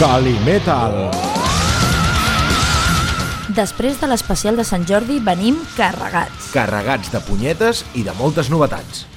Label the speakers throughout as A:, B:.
A: Calimetal.
B: Després de l'especial de Sant Jordi venim carregats.
A: Carregats de punyetes i de moltes novetats.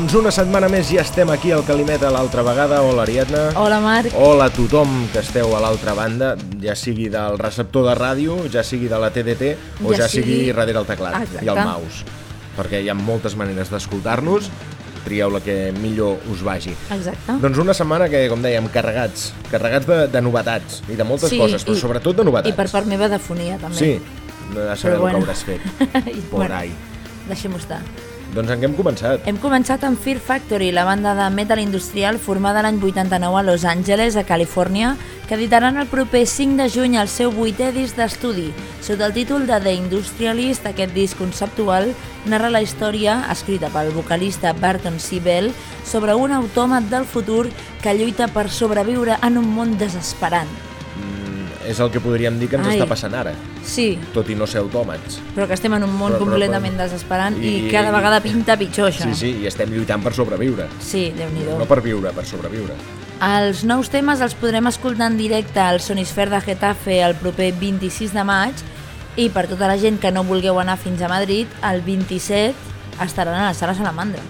A: Doncs una setmana més ja estem aquí al Calimet a l'altra vegada. Hola, Ariadna.
B: Hola, Marc.
A: Hola a tothom que esteu a l'altra banda, ja sigui del receptor de ràdio, ja sigui de la TDT o ja, ja sigui... sigui darrere el teclat Exacte. i el mouse. Perquè hi ha moltes maneres d'escoltar-nos trieu la que millor us vagi.
B: Exacte.
A: Doncs una setmana que, com dèiem, carregats, carregats de, de novetats i de moltes
B: sí,
A: coses, però
B: i,
A: sobretot de novetats.
B: I per part meva de fonia, també.
A: Sí, no de saber bueno. el que hauràs fet. Por bueno, ahí.
B: Deixem-ho estar.
A: Doncs en què hem començat?
B: Hem començat amb Fear Factory, la banda de metal industrial formada l'any 89 a Los Angeles, a Califòrnia, que editaran el proper 5 de juny el seu vuitè disc d'estudi. Sota el títol de The Industrialist, aquest disc conceptual narra la història, escrita pel vocalista Barton C. Bell, sobre un autòmat del futur que lluita per sobreviure en un món desesperant.
C: És el que podríem dir que ens
B: Ai.
C: està passant ara,
B: Sí,
C: tot i no ser autòmats.
B: però que estem en un món
C: Però-
B: completament
C: però-
B: desesperant i,
C: I-
B: cada vegada pinta pitjor això.
C: Sí, sí, i estem lluitant per sobreviure.
B: Sí, Déu-n'hi-do.
C: No per viure, per sobreviure.
B: Els nous temes els podrem escoltar en directe al Sonisfer de Getafe el proper 26 de maig i per tota la gent que no vulgueu anar fins a Madrid, el 27 estaran a la sala Salamandra.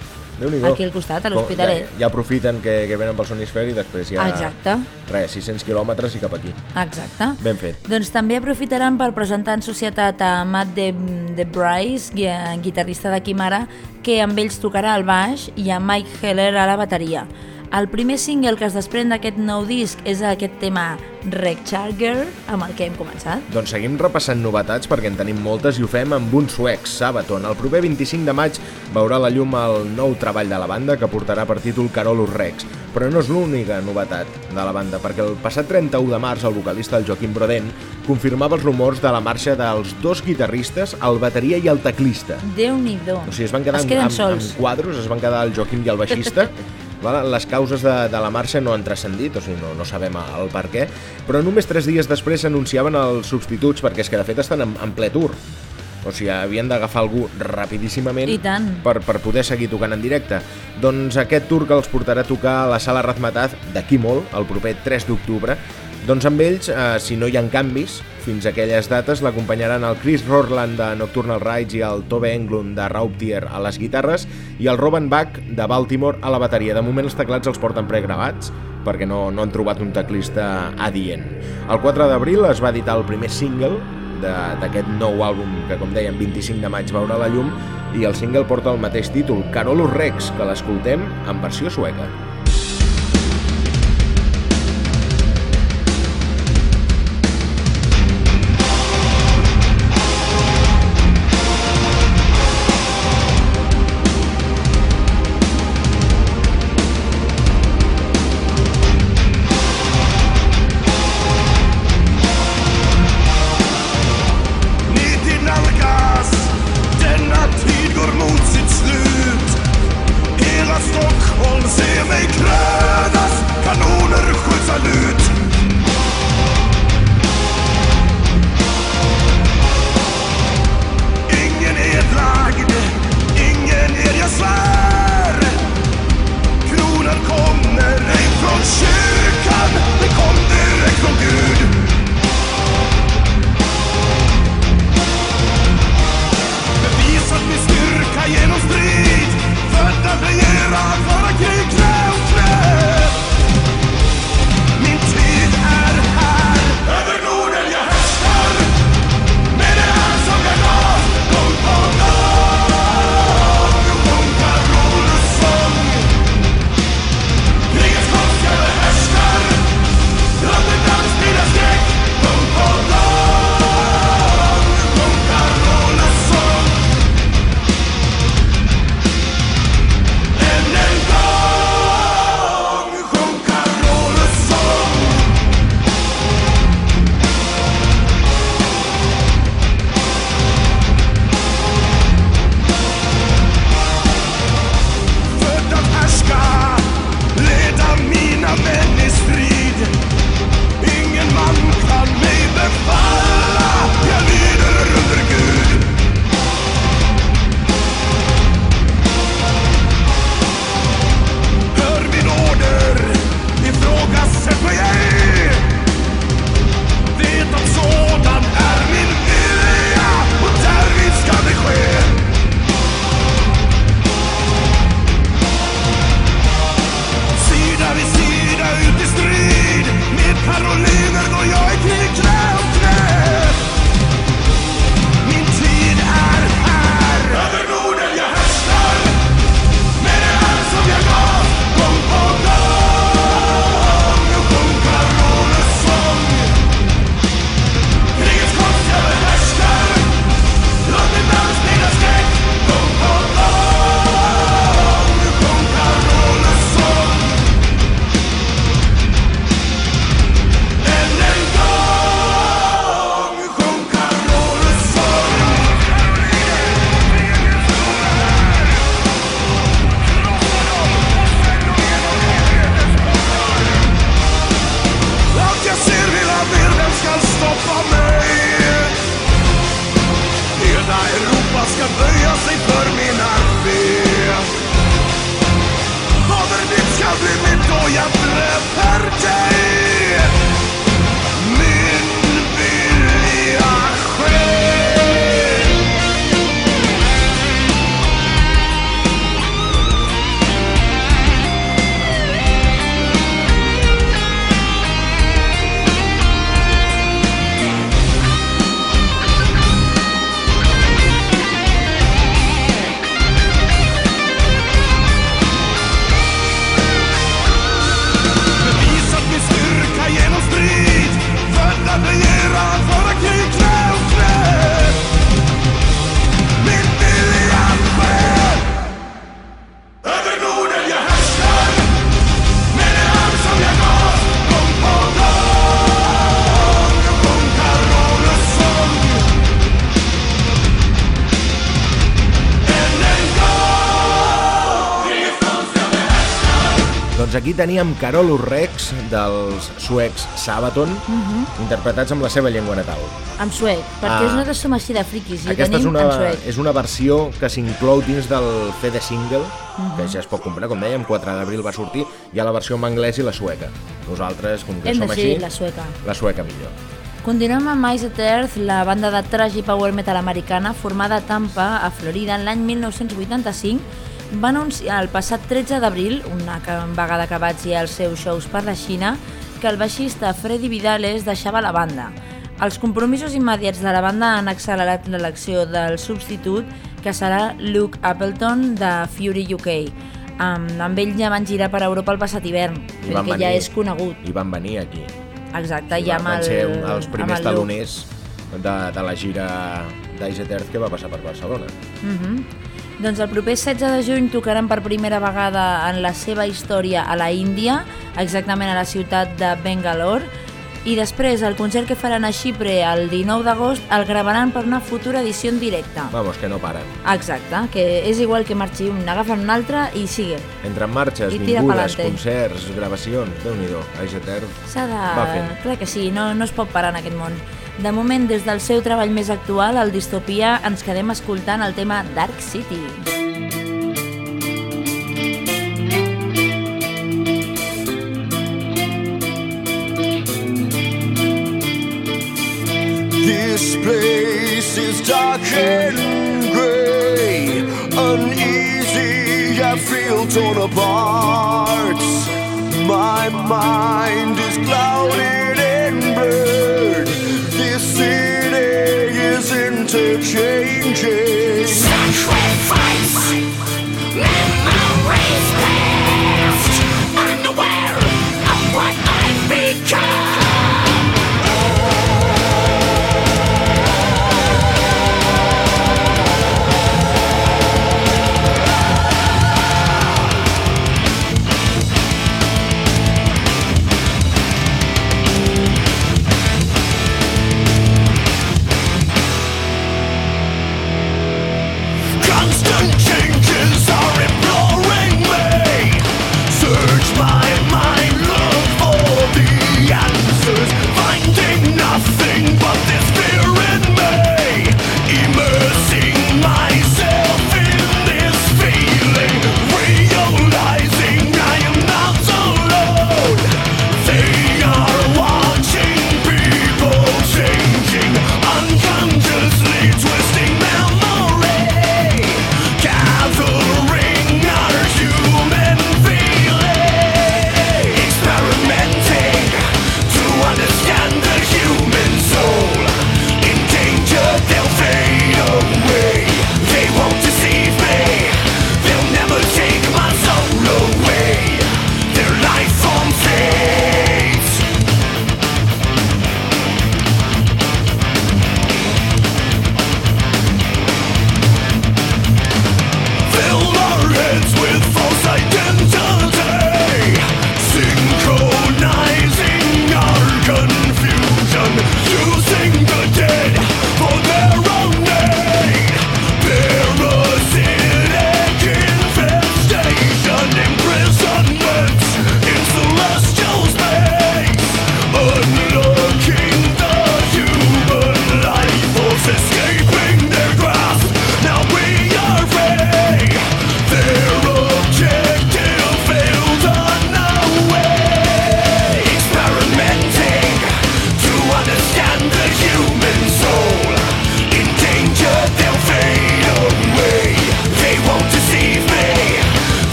B: Aquí al costat, a l'Hospitalet.
C: Ja, ja aprofiten que, que venen pel Sonisfer i després ja...
B: Exacte,
C: Res, 600 quilòmetres i cap aquí.
B: exacte.
C: Ben fet.
B: Doncs també aprofitaran per presentar en societat a Matt de, de Bryce, gui- guitarrista de Quimara, que amb ells tocarà el baix, i a Mike Heller a la bateria. El primer single que es desprèn d'aquest nou disc és aquest tema Recharger, amb el que hem començat.
C: Doncs seguim repassant novetats perquè en tenim moltes i ho fem amb un suecs, Sabaton. El proper 25 de maig veurà la llum el nou treball de la banda que portarà per títol Carolus Rex. Però no és l'única novetat de la banda, perquè el passat 31 de març el vocalista, el Joaquim Brodent, confirmava els rumors de la marxa dels dos guitarristes, el bateria i el teclista.
B: Déu-n'hi-do.
C: O sigui, es van quedar
B: es
C: amb, amb,
B: sols.
C: amb quadros, es van quedar el Joaquim i el baixista. Val? Les causes de, de la marxa no han transcendit, o sigui, no, no sabem el per què, però només tres dies després s'anunciaven els substituts, perquè és que de fet estan en, en ple tour. O sigui, havien d'agafar algú rapidíssimament per, per poder seguir tocant en directe. Doncs aquest tour que els portarà a tocar a la sala Razmataz d'aquí molt, el proper 3 d'octubre, doncs amb ells, eh, si no hi ha canvis, fins a aquelles dates l'acompanyaran el Chris Rorland de Nocturnal Rides i el Tove Englund de Rauptier a les guitarres i el Robin Bach de Baltimore a la bateria. De moment els teclats els porten pregravats perquè no, no han trobat un teclista adient. El 4 d'abril es va editar el primer single d'aquest nou àlbum que, com dèiem, 25 de maig veurà la llum i el single porta el mateix títol, Carolus Rex, que l'escoltem en versió sueca. Aquí teníem Carolus Rex dels suecs Sabaton, uh
B: Mhm.
C: -huh. interpretats amb la seva llengua natal.
B: En suec, perquè
C: Ah.
B: nosaltres som així de friquis i
C: Aquesta és una,
B: en suec.
C: és una versió que s'inclou dins del CD single,
B: Mhm.
C: que ja es pot comprar, com dèiem, 4 d'abril va sortir, hi ha la versió en anglès i la sueca. Nosaltres, com que
B: Hem
C: som així,
B: la sueca.
C: la sueca millor.
B: Continuem amb Ice at Earth, la banda de trash i power metal americana formada a Tampa, a Florida, en l'any 1985, va anunciar el passat 13 d'abril, una vegada acabats ja els seus shows per la Xina, que el baixista Freddy Vidales deixava la banda. Els compromisos immediats de la banda han accelerat l'elecció del substitut, que serà Luke Appleton de Fury UK. Amb, amb ell ja van girar per Europa el passat hivern,
C: van
B: perquè ja
C: venir.
B: és conegut.
C: I van venir aquí.
B: Exacte,
C: I
B: ja
C: van,
B: amb
C: van
B: el,
C: ser un- els primers
B: el
C: taloners de, de la gira d'Ice at Earth que va passar per Barcelona.
B: Mhm. Doncs el proper 16 de juny tocaran per primera vegada en la seva història a la Índia, exactament a la ciutat de Bangalore, i després el concert que faran a Xipre el 19 d'agost el gravaran per una futura edició en directe.
C: Vamos, que no paren.
B: Exacte, que és igual que marxi un, n'agafen un altre i sigue.
C: Entre marxes,
B: I
C: vingudes, concerts, gravacions, déu-n'hi-do.
B: S'ha de...
C: Va fent.
B: Clar que sí, no, no es pot parar en aquest món. De moment, des del seu treball més actual, el Distopia, ens quedem escoltant el tema Dark City.
A: This place is dark and grey, uneasy. I feel torn apart. My mind is clouded is interchanging.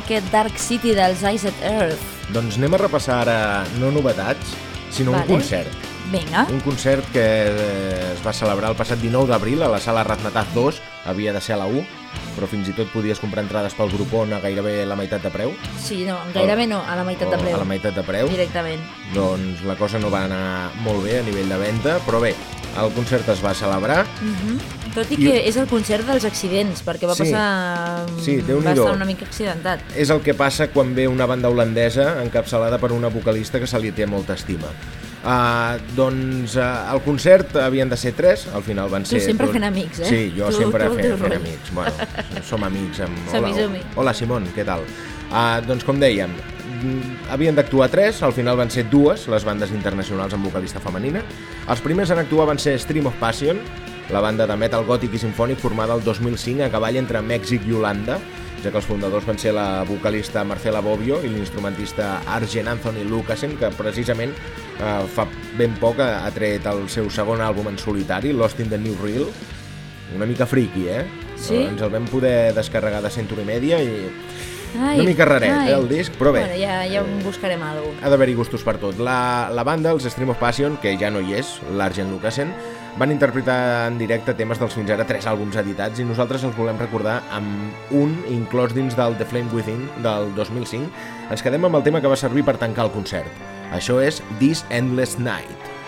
B: Aquest Dark City dels Iced Earth.
C: Doncs anem a repassar ara no novetats, sinó
B: Vale.
C: un concert.
B: Vinga.
C: Un concert que eh, es va celebrar el passat 19 d'abril a la sala Raznataz 2, havia de ser a la 1, però fins i tot podies comprar entrades pel Groupon a gairebé la meitat de preu.
B: Sí, no, gairebé no, a la meitat de
C: o
B: preu.
C: A la meitat de preu.
B: Directament.
C: Doncs la cosa no va anar molt bé a nivell de venda, però bé, el concert es va celebrar.
B: Tot i
C: I-
B: que és el concert dels accidents, perquè va
C: Sí.
B: passar...
C: Sí,
B: va
C: Déu-n'hi-do.
B: estar una mica accidentat.
C: És el que passa quan ve una banda holandesa encapçalada per una vocalista que se li té molta estima. Uh, doncs uh, el concert havien de ser tres, al final van
B: Tu
C: ser...
B: sempre
C: dos.
B: fent amics, eh?
C: Sí, jo
B: Tu-
C: sempre
B: tu
C: fent, fent amics. Bueno, som amics amb...
B: Som-hi,
C: hola,
B: som-hi.
C: hola, Simon, què tal? Uh, doncs com dèiem, mm, havien d'actuar tres, al final van ser dues les bandes internacionals amb vocalista femenina. Els primers en actuar van ser Stream of Passion, la banda de metal gòtic i sinfònic formada el 2005 a cavall entre Mèxic i Holanda, ja que els fundadors van ser la vocalista Marcela Bobbio i l'instrumentista Arjen Anthony Lucasen, que precisament eh, fa ben poc ha ha tret el seu segon àlbum en solitari, Lost in the New Real, una mica friki, eh?
B: Sí?
C: Ens el vam poder descarregar de Century Media i
B: Ai,
C: una mica raret,
B: ai.
C: eh, el disc, però bé.
B: Bueno, ja, ja en buscarem alguna cosa.
C: ha d'haver-hi gustos per tot. La, la banda, els Stream of Passion, que ja no hi és, l'Argent Lucasen, van interpretar en directe temes dels fins ara tres àlbums editats i nosaltres els volem recordar amb un inclòs dins del The Flame Within del 2005. Ens quedem amb el tema que va servir per tancar el concert. Això és This Endless Night.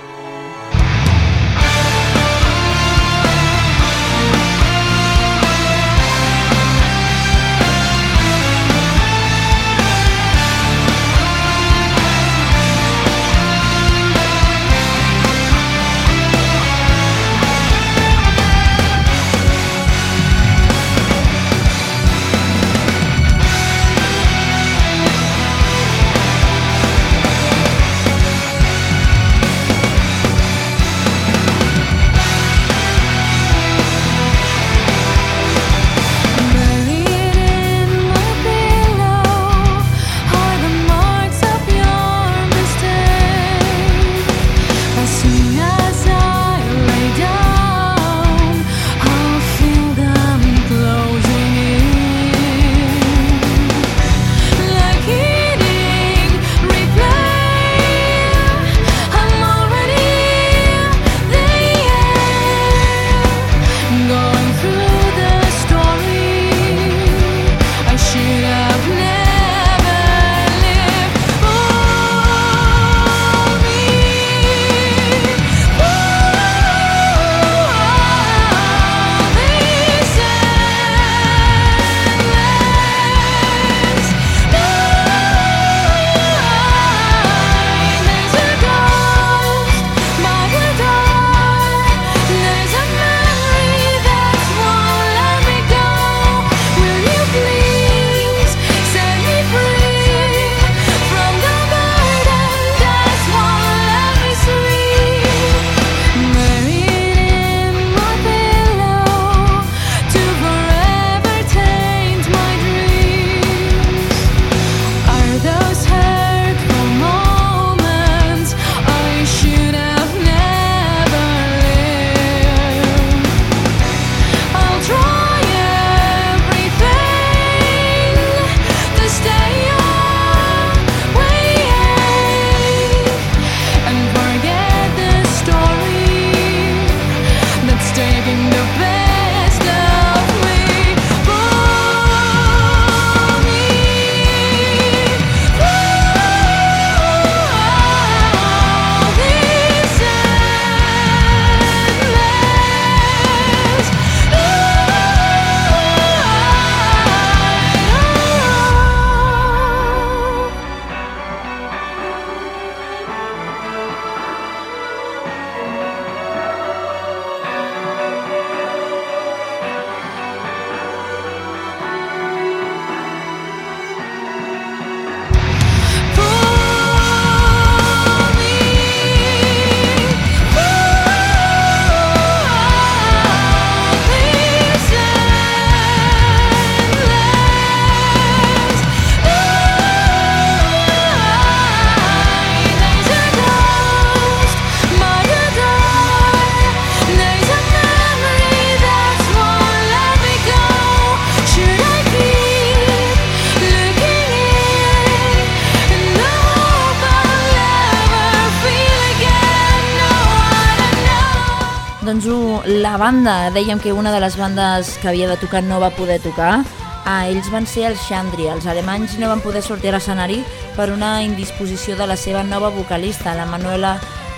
B: La banda, dèiem que una de les bandes que havia de tocar no va poder tocar, Ah, ells van ser els Xandri. Els alemanys no van poder sortir a l'escenari per una indisposició de la seva nova vocalista, la Manuela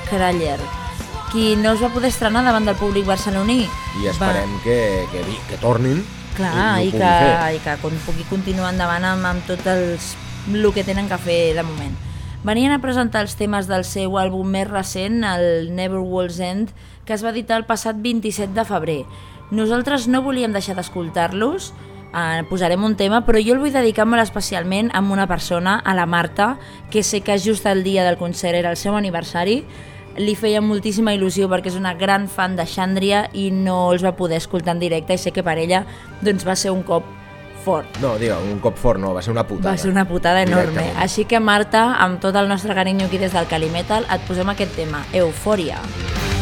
B: Kraller, qui no es va poder estrenar davant del públic barceloní.
C: I esperem va... que, que, que tornin
B: Clar, i, i, que, i que pugui continuar endavant amb, amb tot els, el que tenen que fer de moment. Venien a presentar els temes del seu àlbum més recent, el Never Walls End, que es va editar el passat 27 de febrer. Nosaltres no volíem deixar d'escoltar-los, eh, posarem un tema, però jo el vull dedicar molt especialment a una persona, a la Marta, que sé que just el dia del concert era el seu aniversari, li feia moltíssima il·lusió perquè és una gran fan de Xandria i no els va poder escoltar en directe i sé que per ella doncs, va ser un cop fort.
C: No, digue, un cop fort no, va ser una putada.
B: Va ser una putada enorme. Així que Marta, amb tot el nostre carinyo aquí des del Calimetal, et posem aquest tema, Eufòria. Eufòria.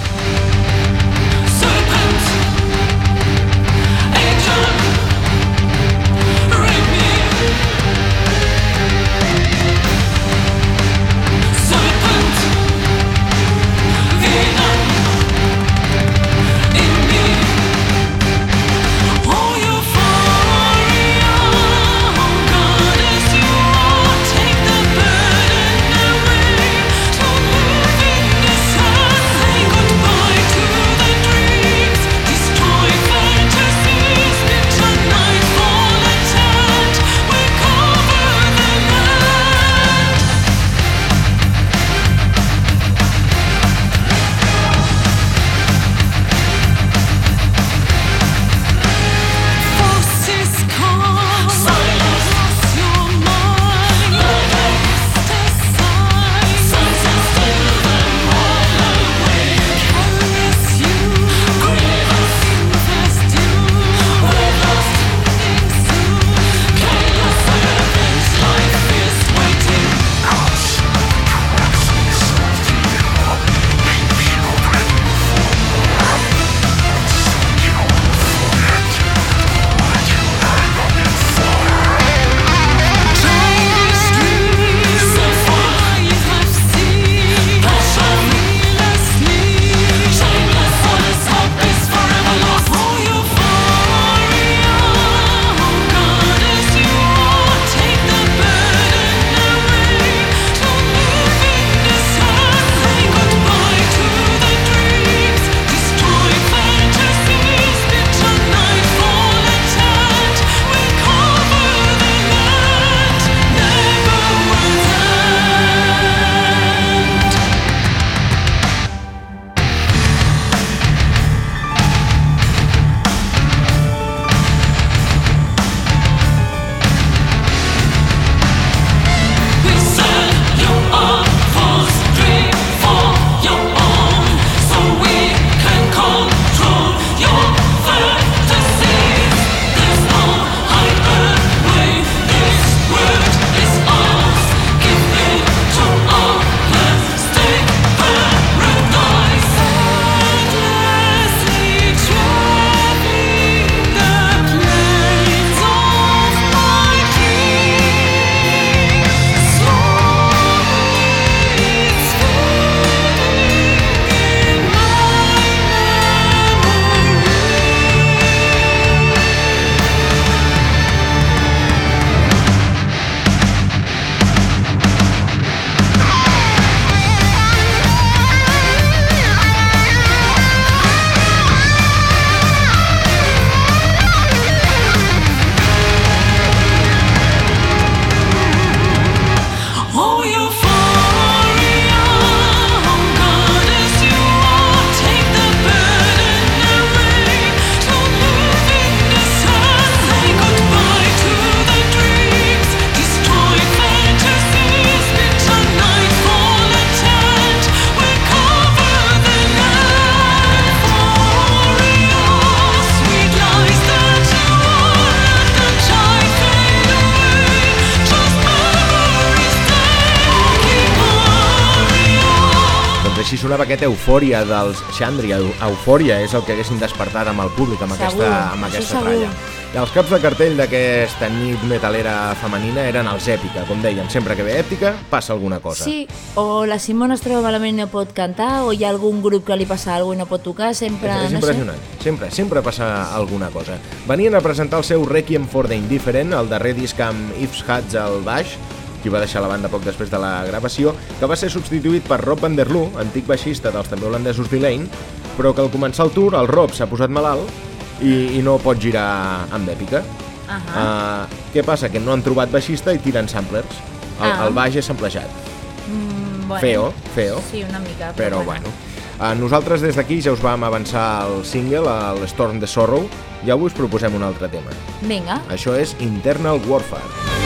C: Aquesta eufòria dels Xandri, eu- eufòria és el que haguessin despertat amb el públic, amb
B: Segur,
C: aquesta, amb aquesta
B: segur.
C: tralla. I els caps de cartell d'aquesta nit metalera femenina eren els Èpica, com dèiem, sempre que ve Èpica passa alguna cosa.
B: Sí, o la Simona es troba malament i no pot cantar, o hi ha algun grup que li passa alguna cosa i no pot tocar, sempre...
C: És, és
B: no sé.
C: impressionant, sempre, sempre passa alguna cosa. Venien a presentar el seu Requiem for the Indifferent, el darrer disc amb Yves Hatz al baix, qui va deixar la banda poc després de la gravació, que va ser substituït per Rob van der Loo, antic baixista dels també holandesos d'Elaine, però que al començar el tour el Rob s'ha posat malalt i, i no pot girar amb èpica.
B: Ahà.
C: Uh, què passa? Que no han trobat baixista i tiren samplers. El,
B: Ah.
C: el baix és samplejat.
B: Mm, bueno.
C: Feo, feo.
B: Sí, una mica.
C: Però bueno. Uh, nosaltres des d'aquí ja us vam avançar el single, el Storm the Sorrow, i avui us proposem un altre tema.
B: Vinga.
C: Això és Internal Warfare.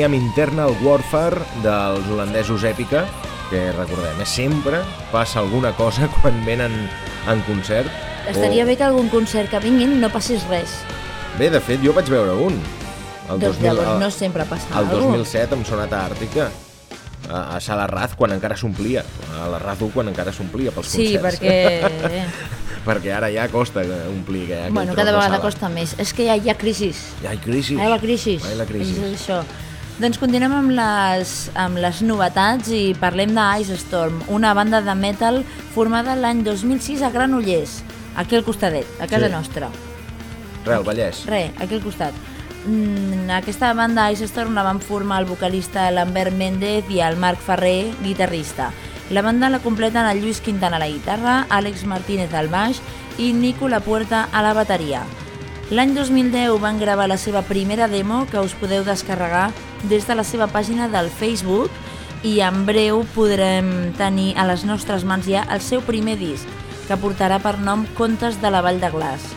C: Teníem Internal Warfare dels holandesos Èpica, que recordem, eh, sempre passa alguna cosa quan venen en concert.
B: Estaria bé que algun concert que vinguin no passés res.
C: Bé, de fet, jo vaig veure un. El
B: Doncs llavors no sempre passa
C: El
B: alguna
C: 2007 amb Sonata Àrtica a, a Sala Raz quan encara s'omplia a la Raz 1 quan encara s'omplia pels
B: Sí,
C: concerts
B: perquè...
C: perquè ara ja costa omplir aquell,
B: bueno,
C: tros
B: cada
C: de
B: vegada
C: sala.
B: costa més. És que ja hi ha crisis.
C: Ja hi ha crisi
B: Ai, la crisi.
C: Ai, la crisi.
B: És això. Doncs continuem amb les, amb les novetats i parlem de Ice Storm, una banda de metal formada l'any 2006 a Granollers, aquí al costadet, a casa
C: Sí.
B: nostra.
C: Real Vallès
B: Re, aquí al costat. Mm, aquesta banda Ice Storm la van formar el vocalista Lambert Méndez i el Marc Ferrer, guitarrista. La banda la completen el Lluís Quintana a la guitarra, Àlex Martínez al baix i Nico Lapuerta a la bateria. L'any 2010 van gravar la seva primera demo que us podeu descarregar des de la seva pàgina del Facebook i en breu podrem tenir a les nostres mans ja el seu primer disc, que portarà per nom Contes de la Vall de Glaç.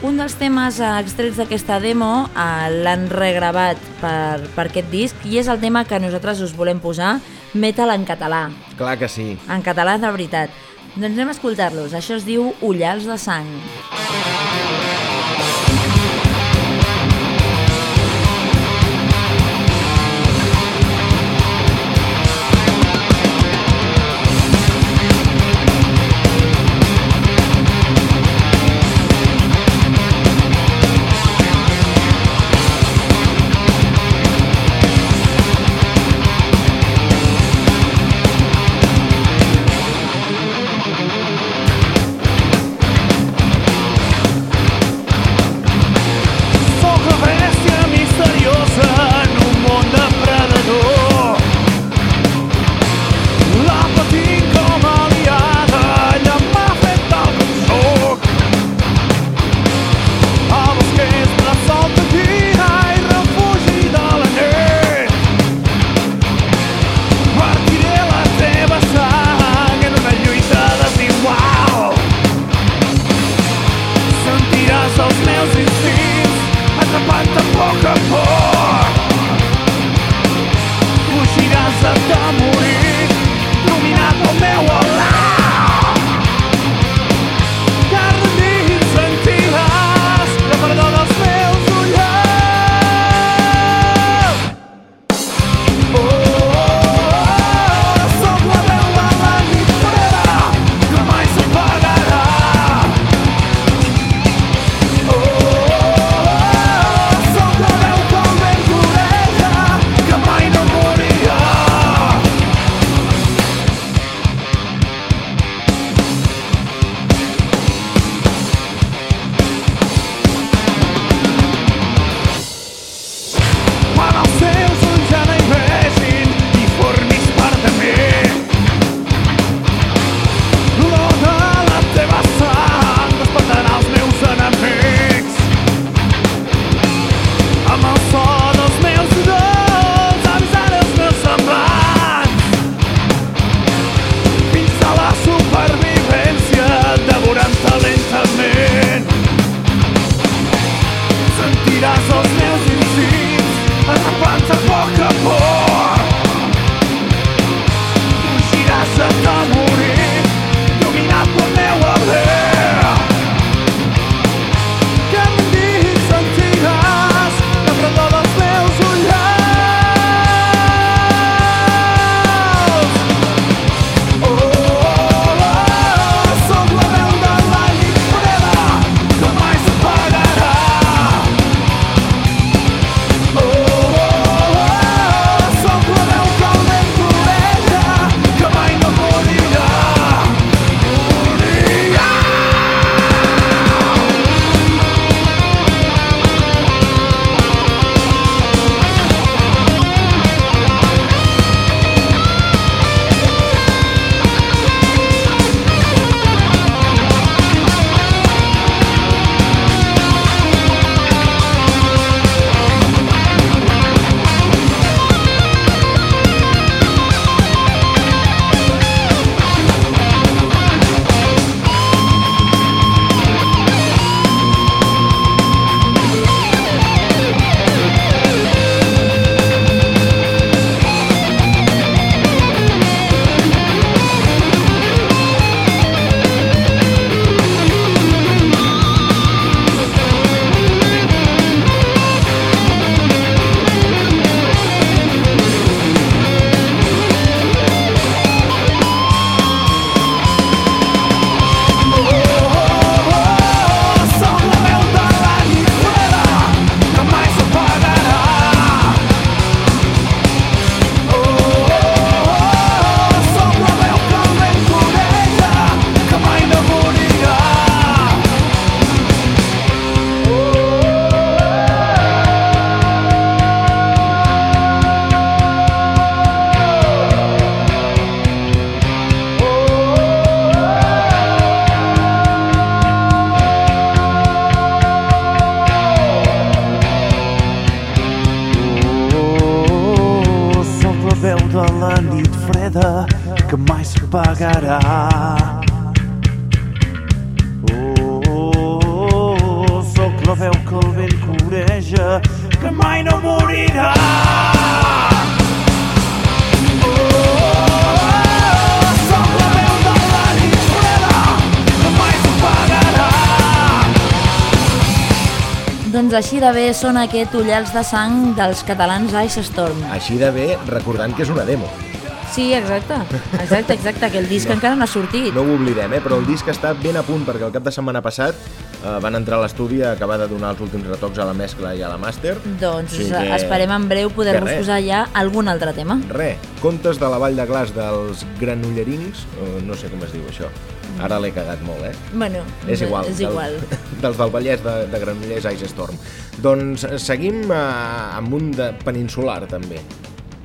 B: Un dels temes extrets d'aquesta demo eh, l'han regravat per, per aquest disc i és el tema que nosaltres us volem posar, metal en català,
C: Clar que sí
B: en català de veritat. Doncs anem a escoltar-los, això es diu Ullals de sang.
D: Sóc de
B: bé són aquest Ullals de sang dels catalans Ice Storm.
C: Així de bé, recordant que és una demo.
B: Sí, exacte. Exacte, exacte, que el disc encara no ha sortit.
C: No ho oblidem, eh? però el disc està ben a punt perquè el cap de setmana passat eh, van entrar a l'estudi a acabar de donar els últims retocs a la mescla i a la màster.
B: Doncs
C: Sí que-
B: esperem en breu poder-vos posar ja algun altre tema.
C: Re, contes de la Vall de Glas dels granollerins, no sé com es diu això. Ara l'he cagat molt, eh?
B: Bueno,
C: És igual.
B: És igual.
C: Del, dels del Vallès de, de Granollers Ice Storm. Doncs eh, seguim eh, amb un de peninsular, també,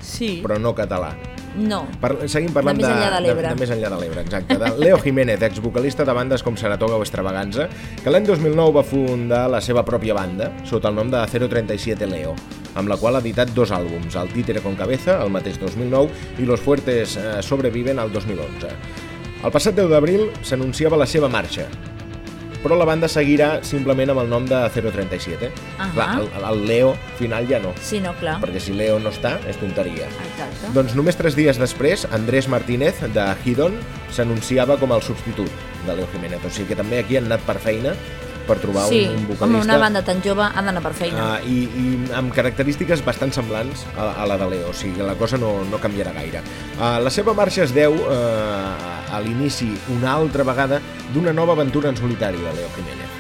B: Sí.
C: però no català.
B: No.
C: Par seguim parlant
B: De més enllà de l'Ebre.
C: De, de més enllà de l'Ebre, exacte. De Leo Jiménez, exvocalista de bandes com Saratoga o Extravaganza, que l'any 2009 va fundar la seva pròpia banda, sota el nom de 037 Leo, amb la qual ha editat dos àlbums, El Títere con Cabeza, el mateix 2009, i Los Fuertes eh, Sobreviven, el 2011. El passat 10 d'abril s'anunciava la seva marxa, però la banda seguirà simplement amb el nom de 037.
B: Ahà.
C: Clar, el, el Leo final ja no,
B: Sí, no, clar.
C: perquè si Leo no està, és tonteria.
B: Exacte.
C: Doncs només tres dies després, Andrés Martínez, de Hidon, s'anunciava com el substitut de Leo Jiménez. O sigui que també aquí han anat per feina per trobar
B: sí,
C: un, un
B: home,
C: vocalista
B: una banda tan jove ha d'anar per feina.
C: uh, i, i amb característiques bastant semblants a, a la de Leo, o sigui la cosa no, no canviarà gaire. Uh, la seva marxa es deu uh, a l'inici una altra vegada d'una nova aventura en solitari de Leo Jiménez.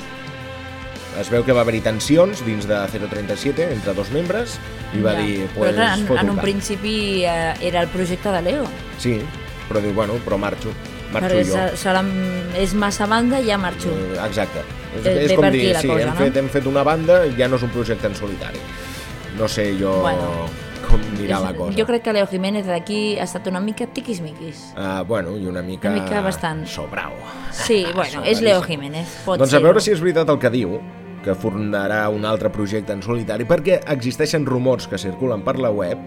C: Es veu que va haver-hi tensions dins de 037 entre dos membres i va
B: Ja.
C: dir,
B: però
C: pues,
B: clar, en, en un principi eh, era el projecte de Leo.
C: Sí, però diu, bueno, però marxo. Marxo
B: Perquè
C: jo.
B: se- serà, és massa banda i ja marxo.
C: Eh, exacte. És,
B: Ve-
C: és com dir, sí,
B: cosa,
C: hem,
B: no?
C: fet, hem fet una banda, ja no és un projecte en solitari. No sé jo
B: Bueno.
C: com anirà la cosa.
B: Jo crec que Leo Jiménez d'aquí ha estat una mica tiquismiquis.
C: Uh, bueno, i una mica...
B: Una mica bastant.
C: Sobrau.
B: Sí, bueno, és Leo Jiménez. Pot
C: doncs a veure si és veritat el que diu, que fundarà un altre projecte en solitari, perquè existeixen rumors que circulen per la web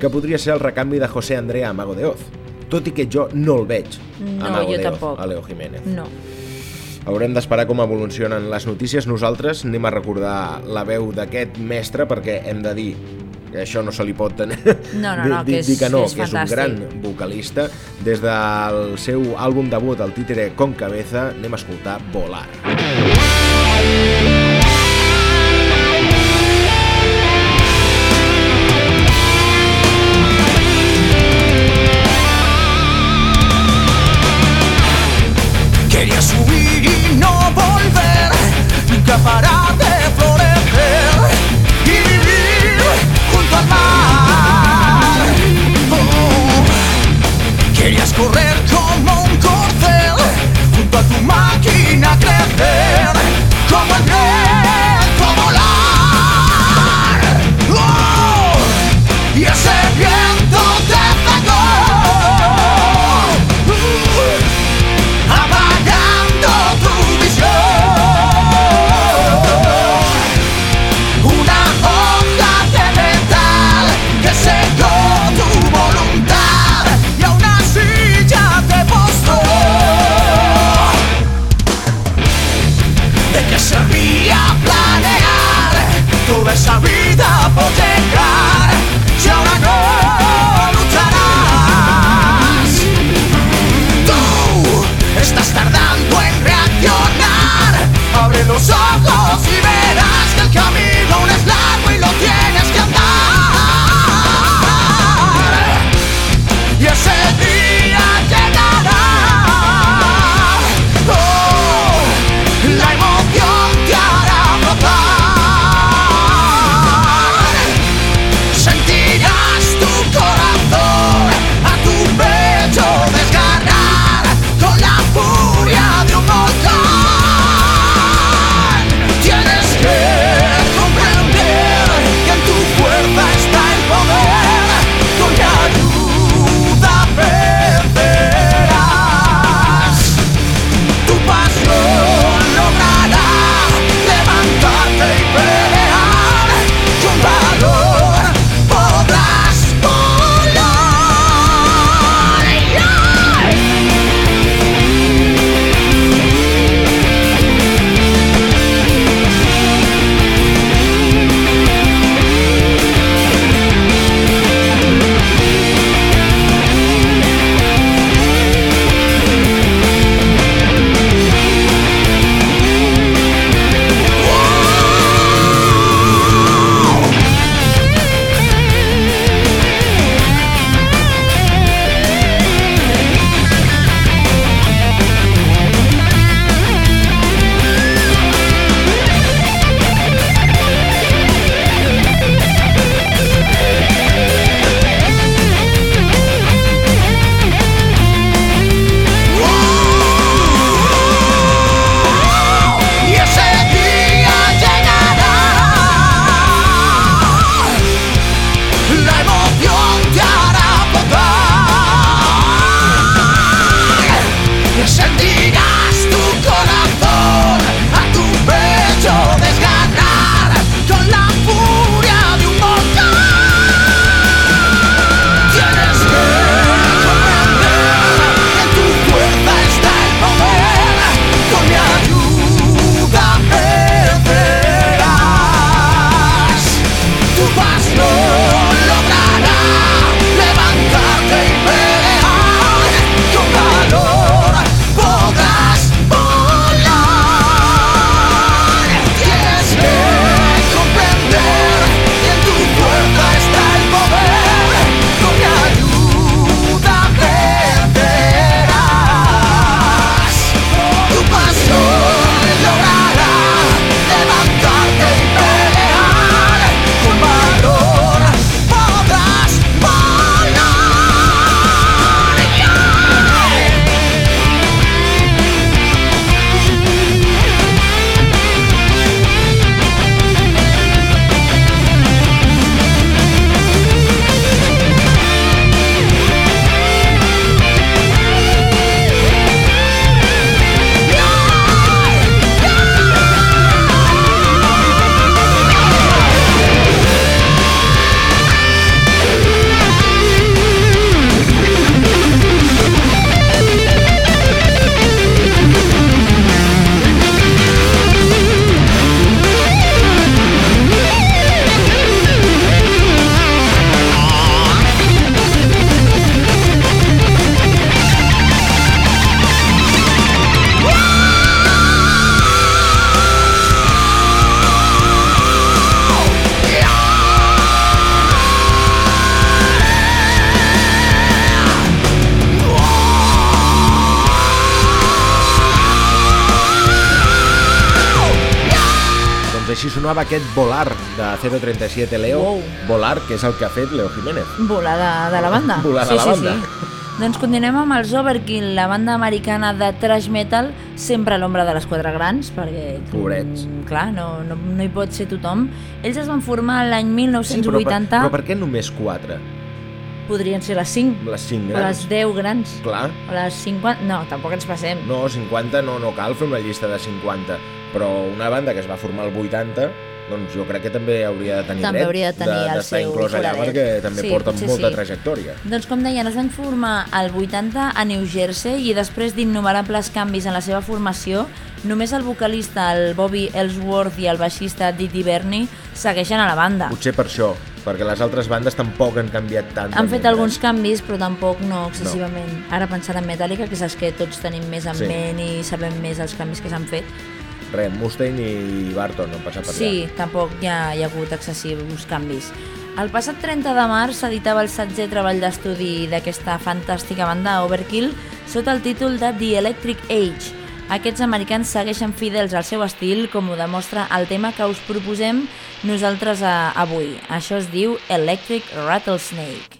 C: que podria ser el recanvi de José Andrea Amago de Oz, tot i que jo no el veig,
B: No,
C: Amago
B: jo
C: de Oz,
B: tampoc.
C: a Leo Jiménez.
B: No.
C: Haurem d'esperar com evolucionen les notícies. Nosaltres anem a recordar la veu d'aquest mestre perquè hem de dir que això no se li pot tenir.
B: No, no, no,
C: dir,
B: que és-
C: dir que no,
B: és
C: que és un gran vocalista. Des del seu àlbum debut, el Títere con Cabeza, anem a escoltar Volar.
E: Quería nunca parar florecer y vivir junto al mar. Oh, querías correr como un corcel, junto a tu máquina crecer, como el
C: sonava aquest Volar de 037 Leo.
B: Wow.
C: Volar, que és el que ha fet Leo Jiménez.
B: Volar de, de la banda.
C: Volar de
B: sí,
C: la
B: sí,
C: banda.
B: Sí. Doncs continuem amb els Overkill, la banda americana de thrash metal, sempre a l'ombra de les quatre grans, perquè...
C: Pobrets.
B: mm, Clar, no, no, no hi pot ser tothom. Ells es van formar l'any
C: però, per,
B: 1980,
C: però per què només 4?
B: podrien ser les 5,
C: Les 5
B: o
C: grans?
B: les 10 grans,
C: Clar,
B: o les 50... No, tampoc ens passem.
C: no, 50 no, no cal fer una llista de 50, però una banda que es va formar al 80, doncs jo crec que també hauria de tenir
B: També
C: dret
B: hauria de tenir el
C: d'estar
B: seu
C: inclòs allà perquè també
B: Sí, potser
C: molta
B: sí.
C: trajectòria.
B: Doncs com deien, es van formar al 80 a New Jersey i després d'innumerables canvis en la seva formació, només el vocalista, el Bobby Ellsworth i el baixista Didi Bernie segueixen a la banda.
C: Potser per això, perquè les altres bandes tampoc han canviat tant.
B: Han
C: de
B: fet alguns canvis, però tampoc no excessivament. Ara pensant en Metallica, que és els que tots tenim més en
C: Sí.
B: ment i sabem més els canvis que s'han fet,
C: Res, Mustaine i Barton han passat per
B: Sí,
C: allà.
B: tampoc hi ha, hi ha hagut excessius canvis. El passat 30 de març s'editava el setzer treball d'estudi d'aquesta fantàstica banda Overkill sota el títol de The Electric Age. Aquests americans segueixen fidels al seu estil, com ho demostra el tema que us proposem nosaltres a, avui. Això es diu Electric Rattlesnake.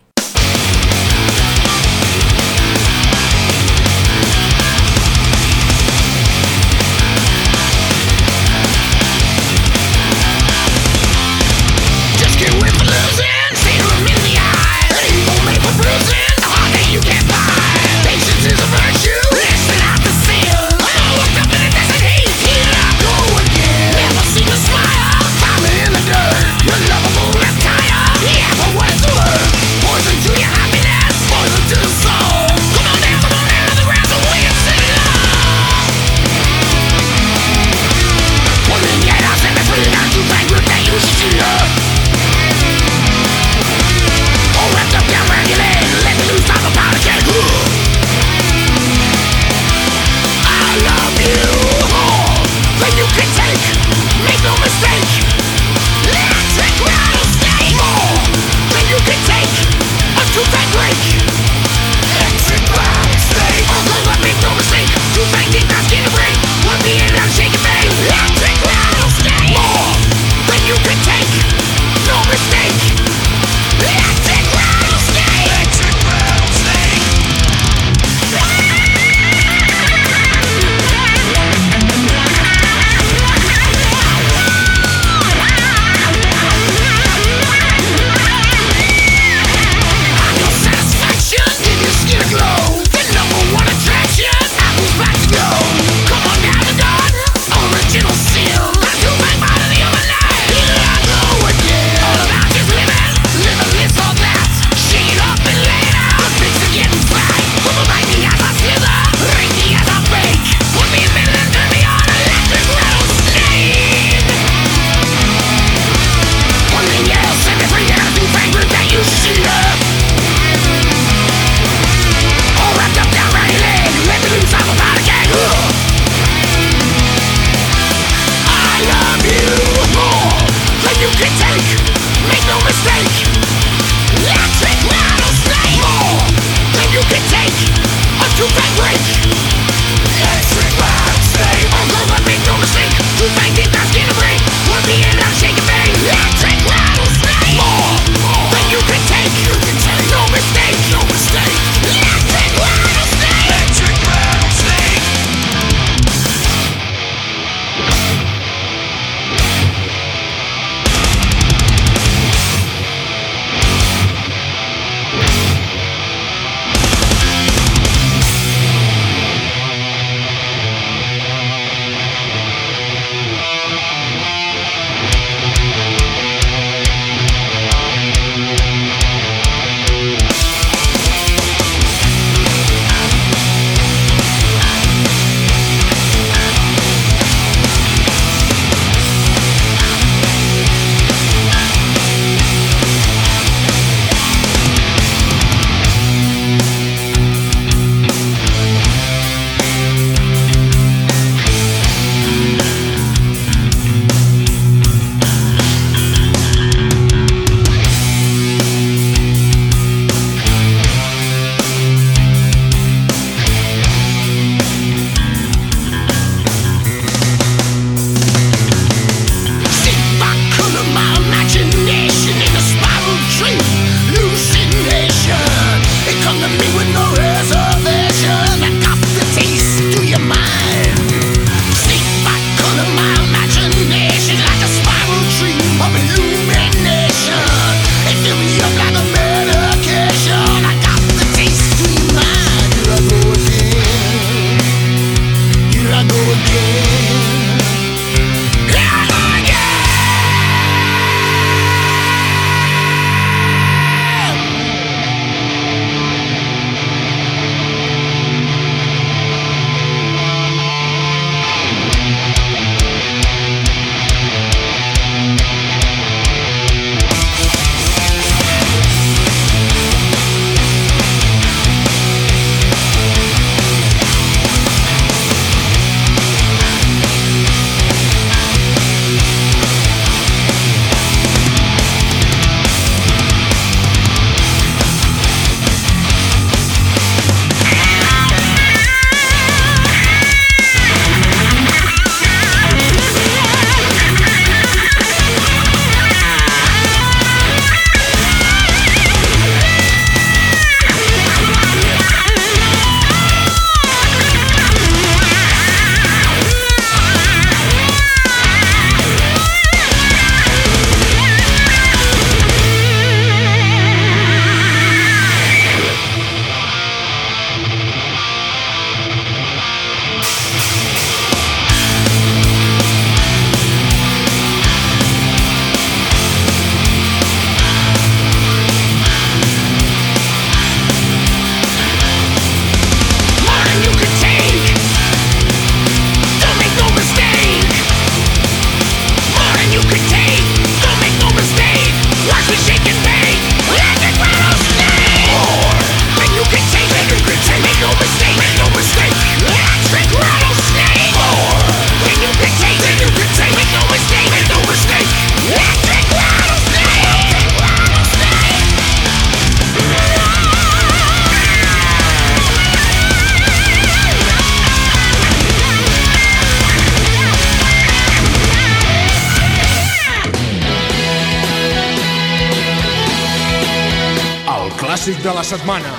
F: Setmana.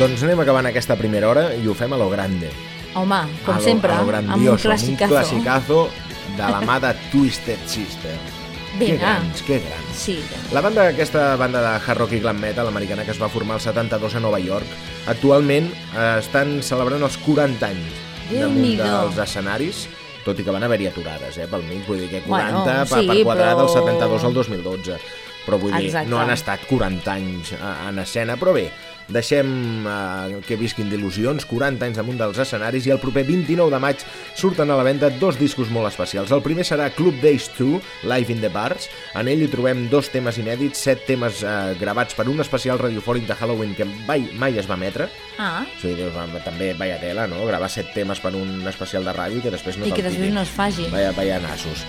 C: Doncs anem acabant aquesta primera hora i ho fem a lo grande.
B: Home, com
C: a lo,
B: sempre,
C: a lo
B: amb un
C: grandioso,
B: classicazo.
C: un classicazo de la mà de Twisted Sister. Que
B: Vinga.
C: grans, que grans.
B: Sí,
C: La banda, aquesta banda de hard rock i glam metal americana que es va formar al 72 a Nova York, actualment eh, estan celebrant els 40 anys damunt dels escenaris, tot i que van haver-hi aturades, eh, pel mig, vull dir que 40
B: Bueno,
C: per,
B: sí,
C: per quadrar
B: però-
C: del 72 al 2012. Però vull dir,
B: Exacte.
C: no han estat 40 anys eh, en escena, però bé, deixem eh, que visquin d'il·lusions, 40 anys damunt dels escenaris i el proper 29 de maig surten a la venda dos discos molt especials. El primer serà Club Days 2, Live in the Bars. En ell hi trobem dos temes inèdits, set temes eh, gravats per un especial radiofònic de Halloween que mai, mai es va emetre.
B: Ah,
C: O sigui, va, també vaya tela, no? Gravar set temes per un especial de ràdio que després no
B: i que després no es faci.
C: Vaya, vaya nassos.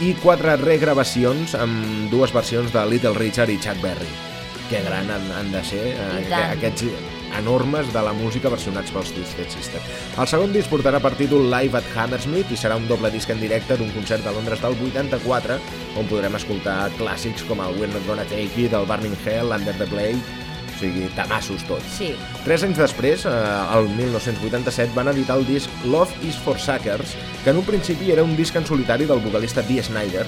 C: I quatre regravacions amb dues versions de Little Richard i Chuck Berry. Que gran han, han de ser eh, aquests enormes de la música versionats pels Twisted Sister. El segon disc portarà per títol Live at Hammersmith i serà un doble disc en directe d'un concert de Londres del 84 on podrem escoltar clàssics com el We're Not Gonna Take It, el Burning Hell, Under the Blade, sigui, tamassos tots.
B: Sí.
C: Tres anys després, eh, el 1987, van editar el disc Love is for Suckers, que en un principi era un disc en solitari del vocalista Dee Snyder,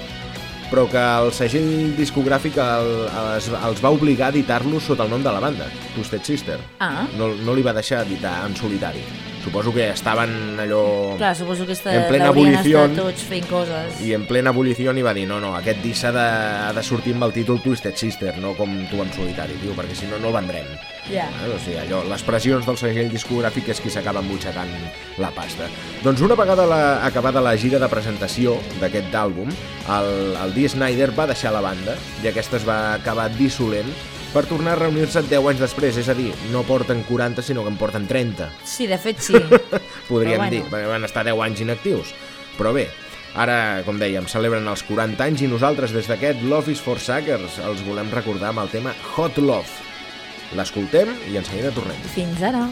C: però que el segell discogràfic el, els, els va obligar a editar-lo sota el nom de la banda, Twisted Sister.
B: Ah.
C: No, no li va deixar editar en solitari. Suposo que estaven allò...
B: Clar, suposo que esta,
C: En plena ebullició.
B: tots fent coses.
C: I en plena ebullició i va dir no, no, aquest disc ha de, ha de sortir amb el títol Twisted Sister, no com tu en solitari, tio, perquè si no, no el vendrem.
B: Ja.
C: Eh? O sigui, allò, les pressions del segell discogràfic és qui s'acaba embutxacant la pasta. Doncs una vegada la, acabada la gira de presentació d'aquest àlbum, el, el Dee Snyder va deixar la banda i aquesta es va acabar dissolent per tornar a reunir-se 10 anys després, és a dir, no porten 40 sinó que en porten 30,
B: Sí, de fet sí.
C: podríem
B: Però bueno.
C: dir, perquè van estar 10 anys inactius. Però bé, ara, com dèiem, celebren els 40 anys i nosaltres des d'aquest Love is for Suckers els volem recordar amb el tema Hot Love. L'escoltem i en seguida tornem.
B: Fins ara.